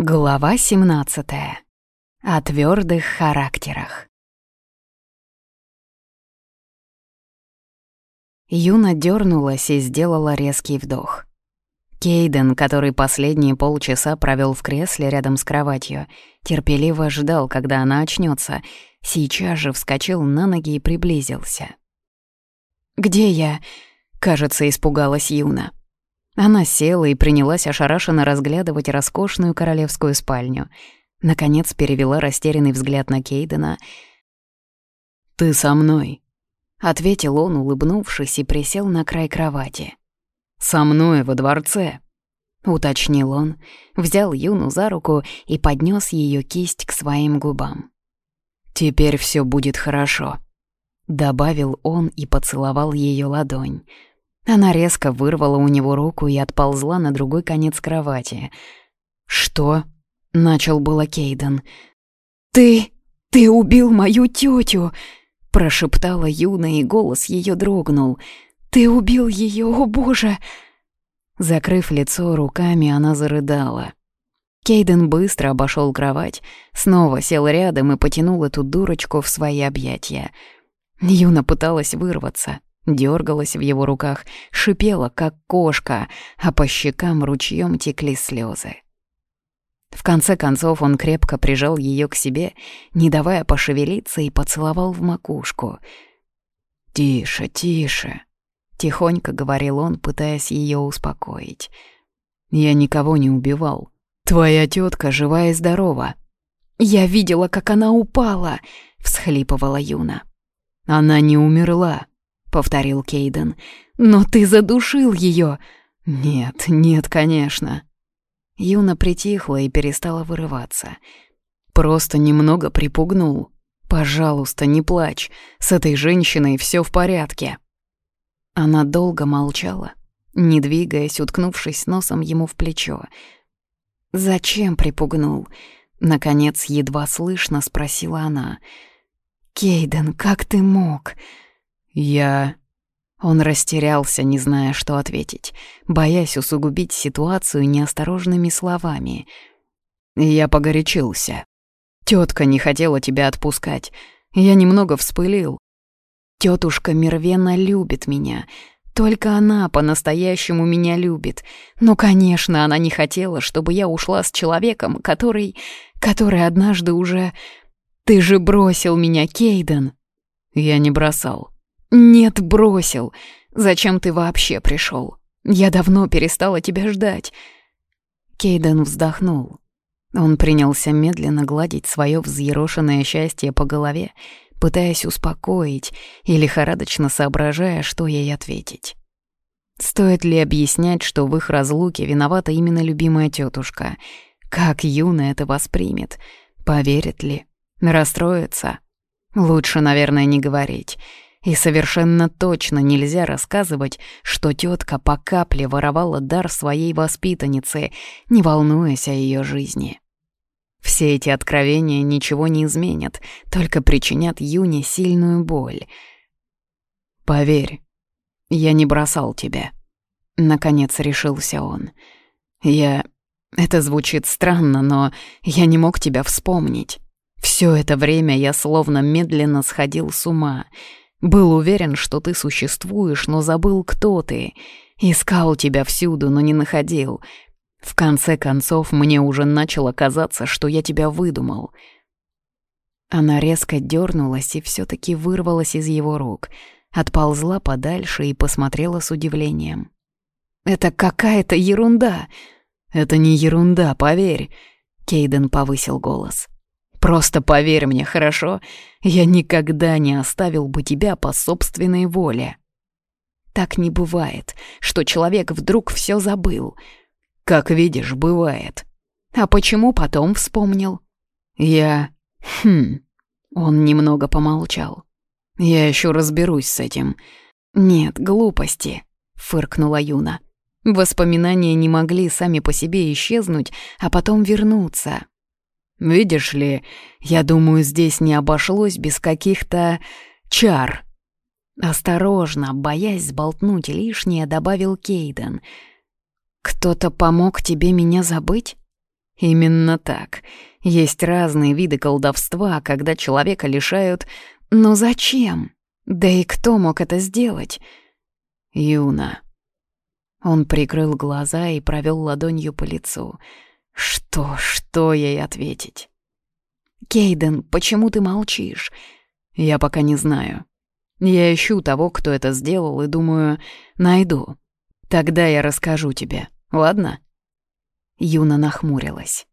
Глава 17. О твердых характерах. Юна дернулась и сделала резкий вдох. Кейден, который последние полчаса провел в кресле рядом с кроватью, терпеливо ждал, когда она очнется. Сейчас же вскочил на ноги и приблизился. «Где я?» — кажется, испугалась Юна. Она села и принялась ошарашенно разглядывать роскошную королевскую спальню. Наконец перевела растерянный взгляд на Кейдена. «Ты со мной», — ответил он, улыбнувшись, и присел на край кровати. «Со мной во дворце», — уточнил он, взял Юну за руку и поднес ее кисть к своим губам. «Теперь все будет хорошо», — добавил он и поцеловал ее ладонь. Она резко вырвала у него руку и отползла на другой конец кровати. «Что?» — начал было Кейден. «Ты... ты убил мою тетю!» — прошептала Юна, и голос ее дрогнул. «Ты убил ее, о боже!» Закрыв лицо руками, она зарыдала. Кейден быстро обошел кровать, снова сел рядом и потянул эту дурочку в свои объятия. Юна пыталась вырваться, дергалась в его руках, шипела, как кошка, а по щекам ручьем текли слезы. В конце концов он крепко прижал ее к себе, не давая пошевелиться, и поцеловал в макушку. «Тише, тише», — тихонько говорил он, пытаясь ее успокоить. «Я никого не убивал. Твоя тетка жива и здорова». «Я видела, как она упала», — всхлипывала Юна. «Она не умерла», — повторил Кейден. «Но ты задушил ее!» «Нет, нет, конечно». Юна притихла и перестала вырываться. «Просто немного припугнул. Пожалуйста, не плачь. С этой женщиной все в порядке». Она долго молчала, не двигаясь, уткнувшись носом ему в плечо. «Зачем припугнул?» Наконец, едва слышно спросила она. «Кейден, как ты мог?» «Я...» Он растерялся, не зная, что ответить, боясь усугубить ситуацию неосторожными словами. «Я погорячился. Тетка не хотела тебя отпускать. Я немного вспылил. Тетушка Мервена любит меня. Только она по-настоящему меня любит. Но, конечно, она не хотела, чтобы я ушла с человеком, который... который однажды уже... Ты же бросил меня, Кейден!» «Я не бросал», «Нет, бросил. Зачем ты вообще пришел? Я давно перестала тебя ждать». Кейден вздохнул. Он принялся медленно гладить свое взъерошенное счастье по голове, пытаясь успокоить и лихорадочно соображая, что ей ответить. Стоит ли объяснять, что в их разлуке виновата именно любимая тетушка? Как Юна это воспримет? Поверит ли? Расстроится? Лучше, наверное, не говорить. И совершенно точно нельзя рассказывать, что тетка по капле воровала дар своей воспитанницы, не волнуясь о ее жизни. Все эти откровения ничего не изменят, только причинят Юне сильную боль. «Поверь, я не бросал тебя», — наконец решился он. «Я... Это звучит странно, но я не мог тебя вспомнить. Все это время я словно медленно сходил с ума». Был уверен, что ты существуешь, но забыл, кто ты. Искал тебя всюду, но не находил. В конце концов, мне уже начало казаться, что я тебя выдумал. Она резко дернулась и все таки вырвалась из его рук, отползла подальше и посмотрела с удивлением. «Это какая-то ерунда!» «Это не ерунда, поверь!» Кейден повысил голос. Просто поверь мне, хорошо? Я никогда не оставил бы тебя по собственной воле. Так не бывает, что человек вдруг все забыл. Как видишь, бывает. А почему потом вспомнил? Я... Хм... Он немного помолчал. Я еще разберусь с этим. Нет, глупости, фыркнула Юна. Воспоминания не могли сами по себе исчезнуть, а потом вернуться. Видишь ли, я думаю, здесь не обошлось без каких-то чар. Осторожно, боясь сболтнуть лишнее, добавил Кейден. «Кто-то помог тебе меня забыть?» Именно так. Есть разные виды колдовства, когда человека лишают... Но зачем? Да и кто мог это сделать? Юна. Он прикрыл глаза и провел ладонью по лицу. Что, что ей ответить? «Кейден, почему ты молчишь?» «Я пока не знаю. Я ищу того, кто это сделал, и думаю, найду. Тогда я расскажу тебе, ладно?» Юна нахмурилась.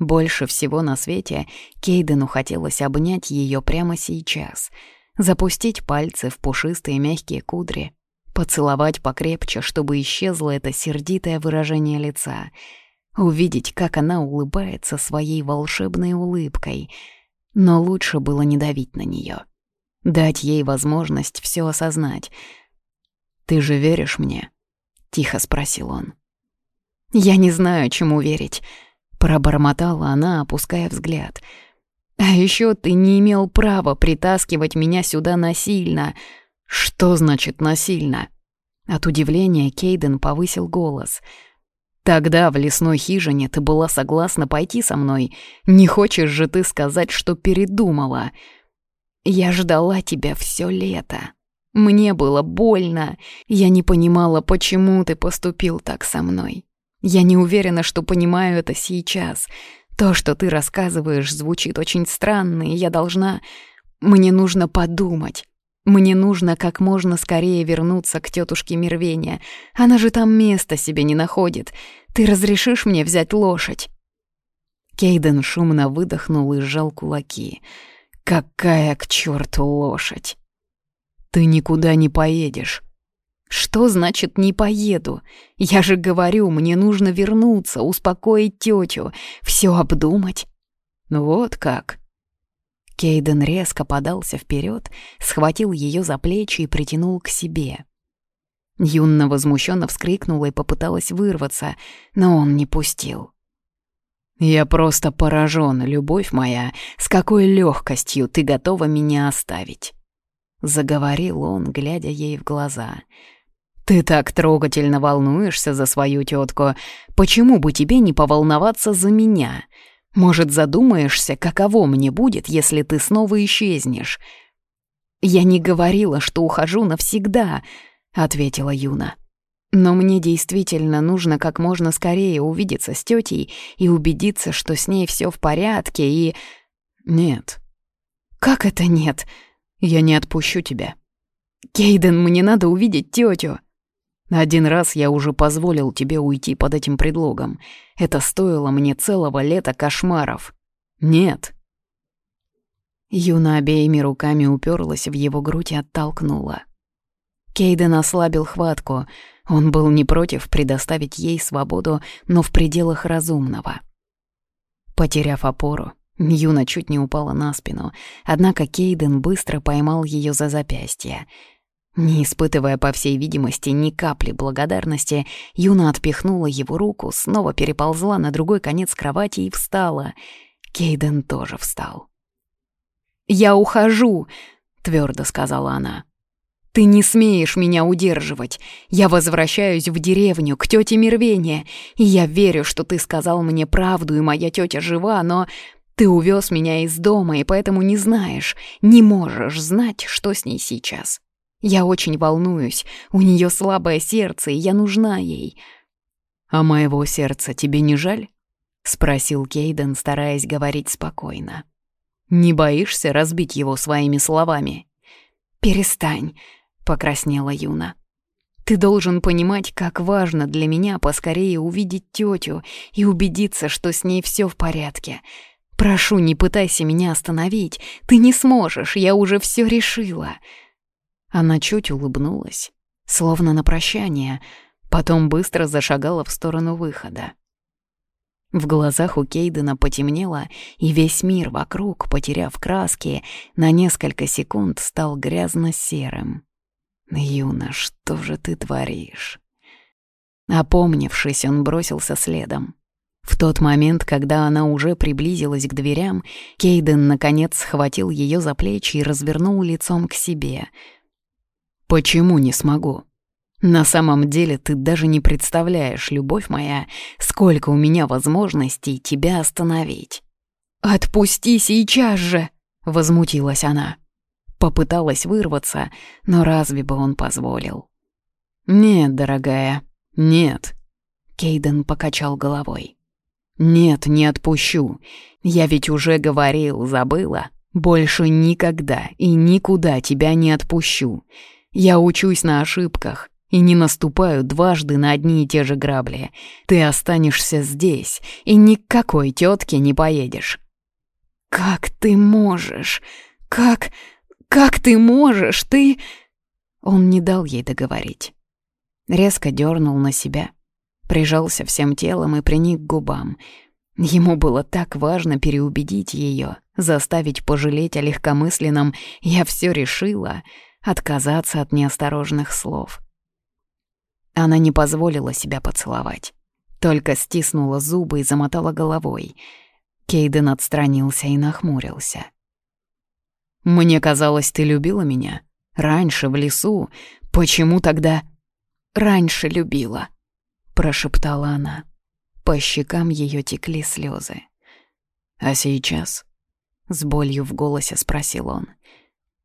Больше всего на свете Кейдену хотелось обнять ее прямо сейчас, запустить пальцы в пушистые мягкие кудри, поцеловать покрепче, чтобы исчезло это сердитое выражение лица, увидеть, как она улыбается своей волшебной улыбкой. Но лучше было не давить на нее, дать ей возможность все осознать. «Ты же веришь мне?» — тихо спросил он. «Я не знаю, чему верить», — пробормотала она, опуская взгляд. «А еще ты не имел права притаскивать меня сюда насильно». «Что значит насильно?» От удивления Кейден повысил голос. «Тогда в лесной хижине ты была согласна пойти со мной. Не хочешь же ты сказать, что передумала?» «Я ждала тебя все лето. Мне было больно. Я не понимала, почему ты поступил так со мной. Я не уверена, что понимаю это сейчас. То, что ты рассказываешь, звучит очень странно, и я должна... Мне нужно подумать. Мне нужно как можно скорее вернуться к тетушке Мервения. Она же там места себе не находит. Ты разрешишь мне взять лошадь?» Кейден шумно выдохнул и сжал кулаки. «Какая к черту лошадь!» «Ты никуда не поедешь. «Что значит «не поеду»? Я же говорю, мне нужно вернуться, успокоить тетю, все обдумать». «Вот как». Кейден резко подался вперед, схватил ее за плечи и притянул к себе. Юнна возмущенно вскрикнула и попыталась вырваться, но он не пустил. «Я просто поражен, любовь моя, с какой легкостью ты готова меня оставить», — заговорил он, глядя ей в глаза — «Ты так трогательно волнуешься за свою тетку. Почему бы тебе не поволноваться за меня? Может, задумаешься, каково мне будет, если ты снова исчезнешь?» «Я не говорила, что ухожу навсегда», — ответила Юна. «Но мне действительно нужно как можно скорее увидеться с тетей и убедиться, что с ней все в порядке и...» «Нет». «Как это нет? Я не отпущу тебя». «Кейден, мне надо увидеть тетю. Один раз я уже позволил тебе уйти под этим предлогом. Это стоило мне целого лета кошмаров. Нет. Юна обеими руками уперлась в его грудь и оттолкнула. Кейден ослабил хватку. Он был не против предоставить ей свободу, но в пределах разумного. Потеряв опору, Юна чуть не упала на спину, однако Кейден быстро поймал ее за запястье — не испытывая, по всей видимости, ни капли благодарности, Юна отпихнула его руку, снова переползла на другой конец кровати и встала. Кейден тоже встал. «Я ухожу», — твердо сказала она. «Ты не смеешь меня удерживать. Я возвращаюсь в деревню, к тете Мервения, и я верю, что ты сказал мне правду, и моя тетя жива, но ты увез меня из дома, и поэтому не знаешь, не можешь знать, что с ней сейчас». Я очень волнуюсь, у нее слабое сердце, и я нужна ей. «А моего сердца тебе не жаль?» — спросил Кейден, стараясь говорить спокойно. «Не боишься разбить его своими словами?» «Перестань», — покраснела Юна. «Ты должен понимать, как важно для меня поскорее увидеть тетю и убедиться, что с ней все в порядке. Прошу, не пытайся меня остановить. Ты не сможешь, я уже все решила». Она чуть улыбнулась, словно на прощание, потом быстро зашагала в сторону выхода. В глазах у Кейдена потемнело, и весь мир вокруг, потеряв краски, на несколько секунд стал грязно-серым. «Юна, что же ты творишь?» Опомнившись, он бросился следом. В тот момент, когда она уже приблизилась к дверям, Кейден, наконец, схватил ее за плечи и развернул лицом к себе — «Почему не смогу?» На самом деле ты даже не представляешь, любовь моя, сколько у меня возможностей тебя остановить». «Отпусти сейчас же!» — возмутилась она. Попыталась вырваться, но разве бы он позволил? «Нет, дорогая, нет», — Кейден покачал головой. «Нет, не отпущу. Я ведь уже говорил, забыла. Больше никогда и никуда тебя не отпущу. Я учусь на ошибках и не наступаю дважды на одни и те же грабли. Ты останешься здесь и ни к какой тетке не поедешь». «Как ты можешь? Как... как ты можешь? Ты...» Он не дал ей договорить. Резко дернул на себя, прижался всем телом и приник к губам. Ему было так важно переубедить ее, заставить пожалеть о легкомысленном «я все решила», отказаться от неосторожных слов. Она не позволила себя поцеловать, только стиснула зубы и замотала головой. Кейден отстранился и нахмурился. «Мне казалось, ты любила меня. Раньше, в лесу. Почему тогда...» «Раньше любила», — прошептала она. По щекам ее текли слезы. «А сейчас?» — с болью в голосе спросил он.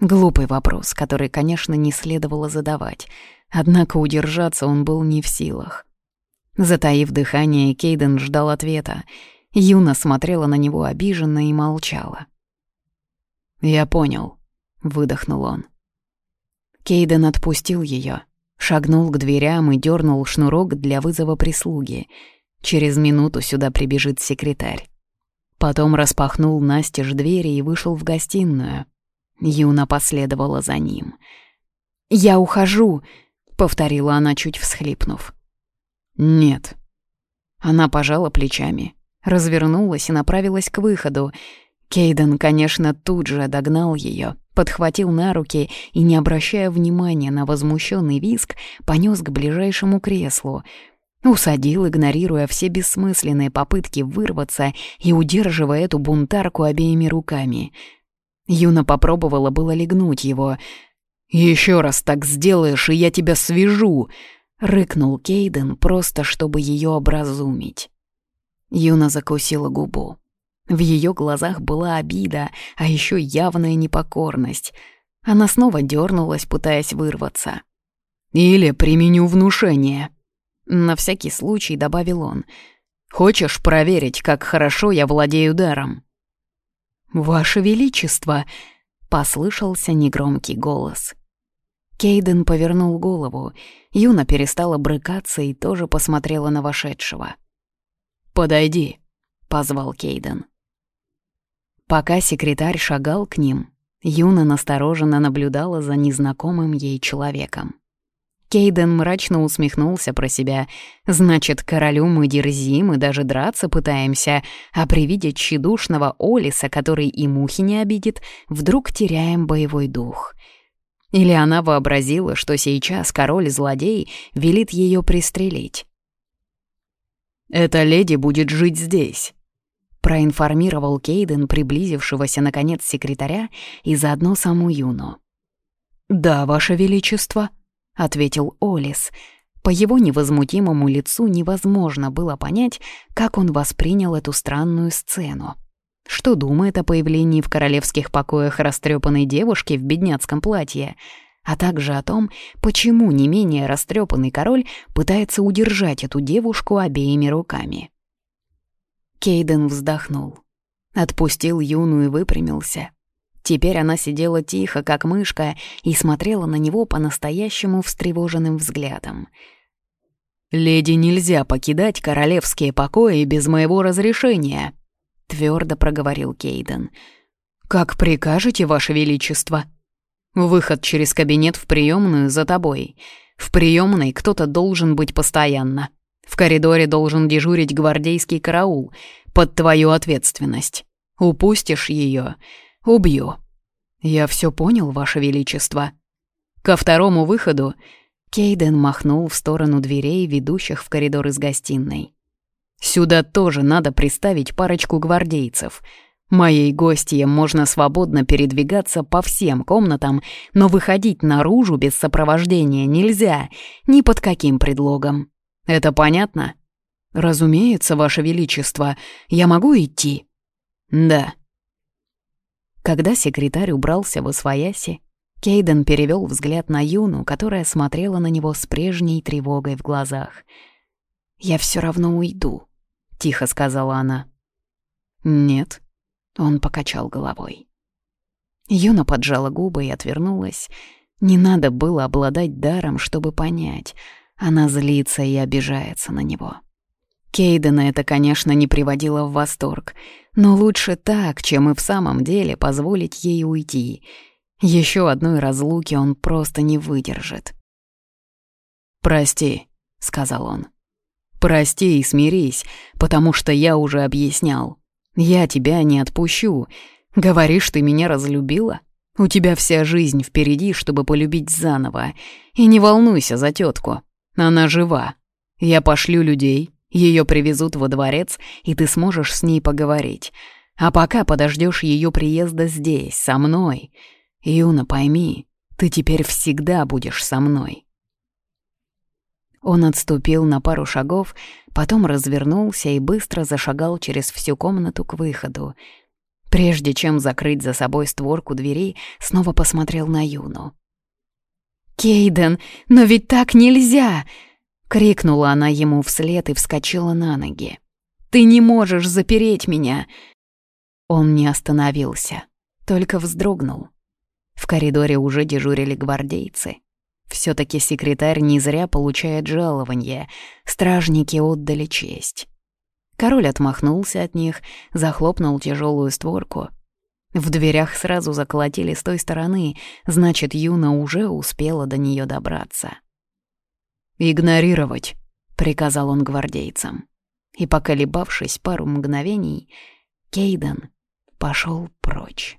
Глупый вопрос, который, конечно, не следовало задавать, однако удержаться он был не в силах. Затаив дыхание, Кейден ждал ответа. Юна смотрела на него обиженно и молчала. «Я понял», — выдохнул он. Кейден отпустил ее, шагнул к дверям и дернул шнурок для вызова прислуги — Через минуту сюда прибежит секретарь. Потом распахнул настежь двери и вышел в гостиную. Юна последовала за ним. «Я ухожу», — повторила она, чуть всхлипнув. «Нет». Она пожала плечами, развернулась и направилась к выходу. Кейден, конечно, тут же догнал ее, подхватил на руки и, не обращая внимания на возмущенный виск, понес к ближайшему креслу — Усадил, игнорируя все бессмысленные попытки вырваться и удерживая эту бунтарку обеими руками. Юна попробовала было легнуть его. «Еще раз так сделаешь, и я тебя свяжу!» — рыкнул Кейден, просто чтобы ее образумить. Юна закусила губу. В ее глазах была обида, а еще явная непокорность. Она снова дернулась, пытаясь вырваться. «Или применю внушение», на всякий случай добавил он. «Хочешь проверить, как хорошо я владею даром?» «Ваше Величество!» — послышался негромкий голос. Кейден повернул голову. Юна перестала брыкаться и тоже посмотрела на вошедшего. «Подойди», — позвал Кейден. Пока секретарь шагал к ним, Юна настороженно наблюдала за незнакомым ей человеком. Кейден мрачно усмехнулся про себя. «Значит, королю мы дерзим и даже драться пытаемся, а при виде тщедушного Олиса, который и мухи не обидит, вдруг теряем боевой дух». Или она вообразила, что сейчас король-злодей велит ее пристрелить. «Эта леди будет жить здесь», — проинформировал Кейден приблизившегося, наконец, секретаря и заодно саму Юну. «Да, Ваше Величество», — ответил Олис. По его невозмутимому лицу невозможно было понять, как он воспринял эту странную сцену. Что думает о появлении в королевских покоях растрепанной девушки в бедняцком платье, а также о том, почему не менее растрепанный король пытается удержать эту девушку обеими руками. Кейден вздохнул, отпустил Юну и выпрямился. Теперь она сидела тихо, как мышка, и смотрела на него по-настоящему встревоженным взглядом. «Леди нельзя покидать королевские покои без моего разрешения», — твердо проговорил Кейден. «Как прикажете, Ваше Величество?» «Выход через кабинет в приемную за тобой. В приемной кто-то должен быть постоянно. В коридоре должен дежурить гвардейский караул под твою ответственность. Упустишь ее, Убью. Я все понял, Ваше Величество. Ко второму выходу Кейден махнул в сторону дверей, ведущих в коридор из гостиной. Сюда тоже надо приставить парочку гвардейцев. Моей гостье можно свободно передвигаться по всем комнатам, но выходить наружу без сопровождения нельзя, ни под каким предлогом. Это понятно? Разумеется, Ваше Величество. Я могу идти? Да. Когда секретарь убрался в освояси, Кейден перевел взгляд на Юну, которая смотрела на него с прежней тревогой в глазах. «Я все равно уйду», — тихо сказала она. «Нет», — он покачал головой. Юна поджала губы и отвернулась. Не надо было обладать даром, чтобы понять. Она злится и обижается на него. Кейдена это, конечно, не приводило в восторг, но лучше так, чем и в самом деле позволить ей уйти. Еще одной разлуки он просто не выдержит. «Прости», — сказал он. «Прости и смирись, потому что я уже объяснял. Я тебя не отпущу. Говоришь, ты меня разлюбила? У тебя вся жизнь впереди, чтобы полюбить заново. И не волнуйся за тетку. Она жива. Я пошлю людей, ее привезут во дворец, и ты сможешь с ней поговорить. А пока подождешь ее приезда здесь, со мной. Юна, пойми, ты теперь всегда будешь со мной. Он отступил на пару шагов, потом развернулся и быстро зашагал через всю комнату к выходу. Прежде чем закрыть за собой створку двери, снова посмотрел на Юну. «Кейден, но ведь так нельзя!» Крикнула она ему вслед и вскочила на ноги. «Ты не можешь запереть меня!» Он не остановился, только вздрогнул. В коридоре уже дежурили гвардейцы. все таки секретарь не зря получает жалование, стражники отдали честь. Король отмахнулся от них, захлопнул тяжелую створку. В дверях сразу заколотили с той стороны, значит, Юна уже успела до нее добраться. «Игнорировать», — приказал он гвардейцам. И, поколебавшись пару мгновений, Кейден пошел прочь.